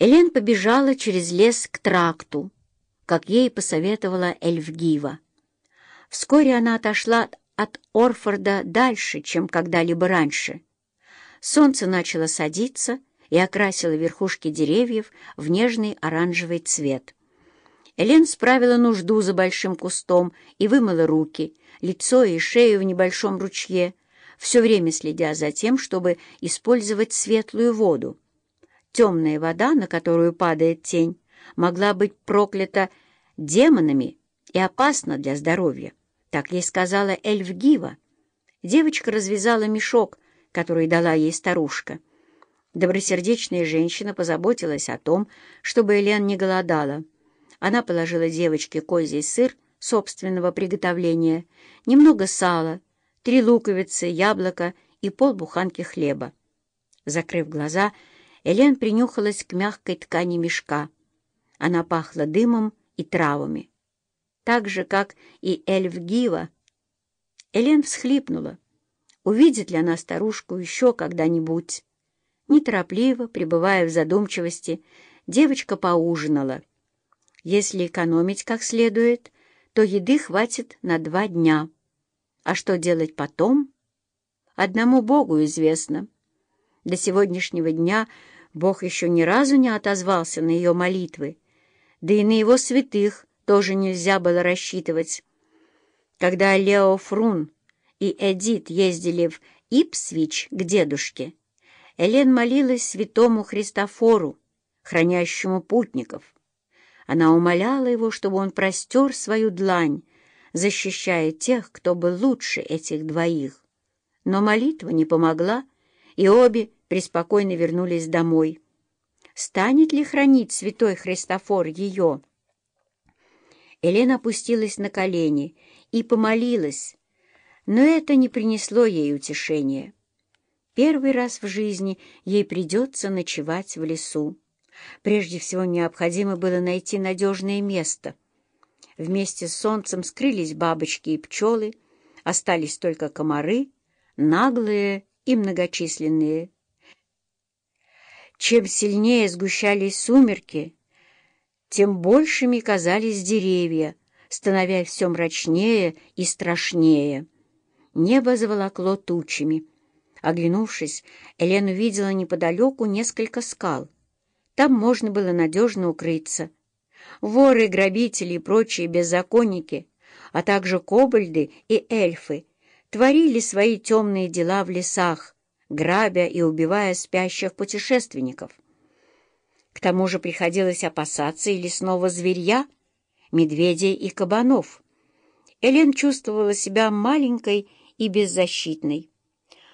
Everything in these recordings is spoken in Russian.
Элен побежала через лес к тракту, как ей посоветовала Эльфгива. Вскоре она отошла от Орфорда дальше, чем когда-либо раньше. Солнце начало садиться и окрасило верхушки деревьев в нежный оранжевый цвет. Элен справила нужду за большим кустом и вымыла руки, лицо и шею в небольшом ручье, все время следя за тем, чтобы использовать светлую воду. Темная вода, на которую падает тень, могла быть проклята демонами и опасна для здоровья. Так ей сказала Эльфгива. Девочка развязала мешок, который дала ей старушка. Добросердечная женщина позаботилась о том, чтобы Элен не голодала. Она положила девочке козий сыр собственного приготовления, немного сала, три луковицы, яблоко и полбуханки хлеба. Закрыв глаза, Элен принюхалась к мягкой ткани мешка. Она пахла дымом и травами. Так же, как и Эльфгива. Элен всхлипнула. Увидит ли она старушку еще когда-нибудь? Неторопливо, пребывая в задумчивости, девочка поужинала. Если экономить как следует, то еды хватит на два дня. А что делать потом? Одному Богу известно. До сегодняшнего дня Бог еще ни разу не отозвался на ее молитвы, да и на его святых тоже нельзя было рассчитывать. Когда Лео Фрун и Эдит ездили в Ипсвич к дедушке, Элен молилась святому Христофору, хранящему путников. Она умоляла его, чтобы он простер свою длань, защищая тех, кто был лучше этих двоих. Но молитва не помогла, и обе преспокойно вернулись домой. Станет ли хранить святой Христофор ее? Елена опустилась на колени и помолилась, но это не принесло ей утешения. Первый раз в жизни ей придется ночевать в лесу. Прежде всего необходимо было найти надежное место. Вместе с солнцем скрылись бабочки и пчелы, остались только комары, наглые и многочисленные. Чем сильнее сгущались сумерки, тем большими казались деревья, становясь все мрачнее и страшнее. Небо заволокло тучами. Оглянувшись, Элен увидела неподалеку несколько скал. Там можно было надежно укрыться. Воры, грабители и прочие беззаконники, а также кобальды и эльфы творили свои темные дела в лесах, грабя и убивая спящих путешественников. К тому же приходилось опасаться и лесного зверья, медведей и кабанов. Элен чувствовала себя маленькой и беззащитной.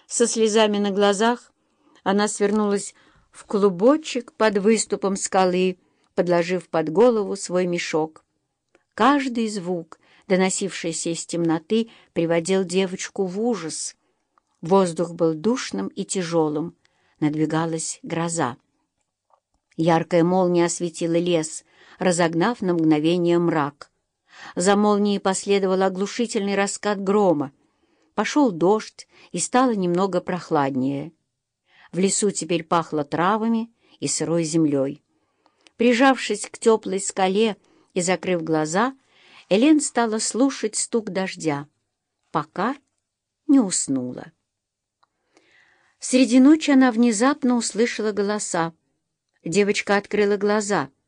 Со слезами на глазах она свернулась в клубочек под выступом скалы, подложив под голову свой мешок. Каждый звук, доносившийся из темноты, приводил девочку в ужас. Воздух был душным и тяжелым. Надвигалась гроза. Яркая молния осветила лес, разогнав на мгновение мрак. За молнией последовал оглушительный раскат грома. Пошел дождь, и стало немного прохладнее. В лесу теперь пахло травами и сырой землей. Прижавшись к теплой скале и закрыв глаза, Элен стала слушать стук дождя, пока не уснула. Среди ночи она внезапно услышала голоса. Девочка открыла глаза —